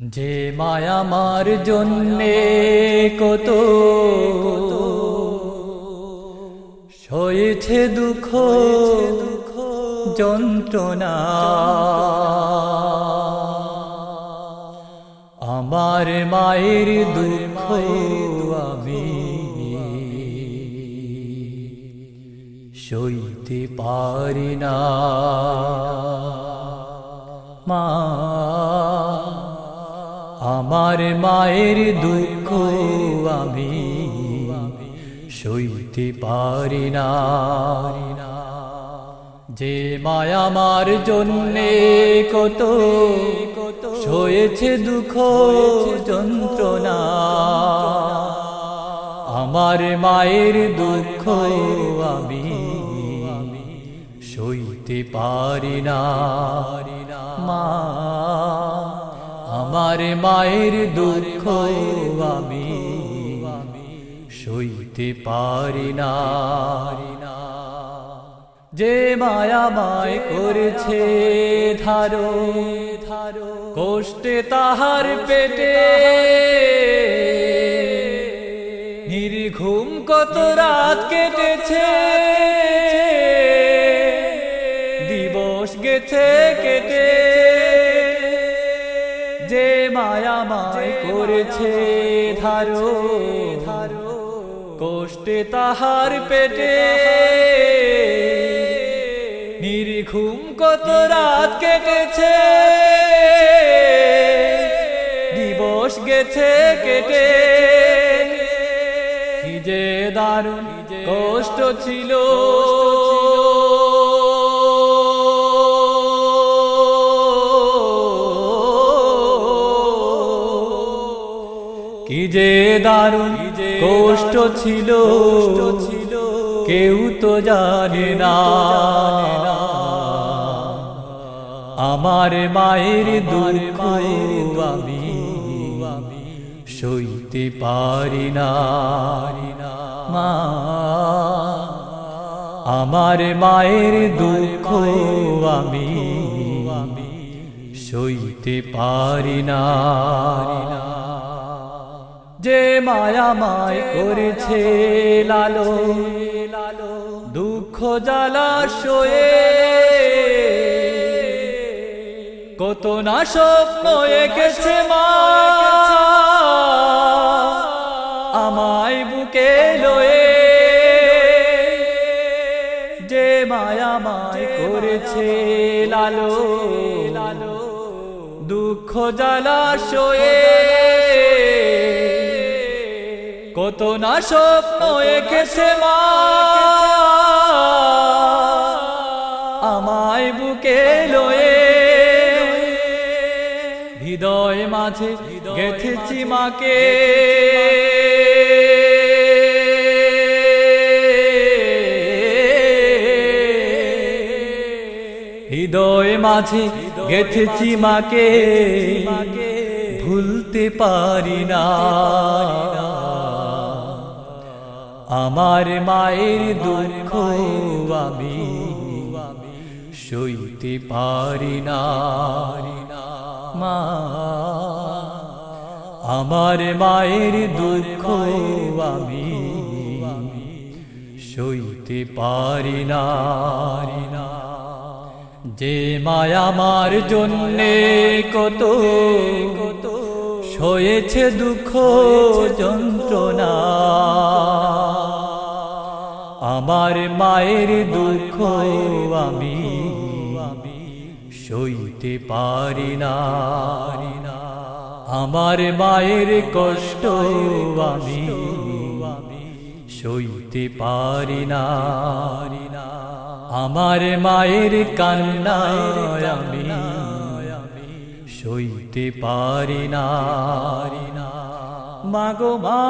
যে মায়ামার জন্যে কত সয়েছে দুঃখ দুঃখ, যন্ত্রণা। আমার মায়ের দুঃখ আমি সইতে পারি না। মা আমার মায়ের দুঃখ আমি সইতে পারি না। যে মায়ামার জন্যে কত কত সয়েছে দুঃখ যন্ত্রণা, আমার মায়ের দুঃখ আমি সইতে পারি না। মা আমার মায়ের দুঃখ আমি সইতে পারি না। যে মায়া মায় করেছে ধারো ধারো, কষ্টে তাহার পেটে। নির্ঘুম কত রাত কেটেছে, দিবস গেছে কেটে। যে মায়া মায় করেছে ধারো। ধারো। কষ্টে তাহার পেটে। নির্ঘুম কত রাত কেটেছে। দিবস গেছে কেটে। যে দারুণ কষ্ট ছিল। যে দারুণ কষ্ট ছিল। ছিল। কেউ তো জানে না। আমার মায়ের দুঃখ আমি সইতে পারি না। মা আমার মায়ের দুঃখ আমি সইতে পারি না। যে মায়া মায় করেছে লালো লালো দুঃখ জ্বালা শোয়ে কত না স্বপ্ন এঁকেছে মা। আমায় বুকে লয়ে যে মায়া মায় করেছে লালো লালো দুঃখ জ্বালা শোয়ে কত না স্বপ্ন এঁকেছে মা। আমায় বুকে লয়ে হৃদয় মাঝে গেথেছি মাকে। হৃদয় মাঝে গেথেছি মাকে। ভুলতে পারি না। আমার মায়ের দুঃখ আমি সইতে পারি না। মা, আমার মায়ের দুঃখ আমি সইতে পারি না। যে মায়ামার জন্যে কত কত সয়েছে দুঃখ যন্ত্রণা। আমার মায়ের দুঃখ আমি সইতে পারি না। আমার মায়ের কষ্ট আমি সইতে পারি না। আমার মায়ের কান্না আমি সইতে পারি না। মাগো মা।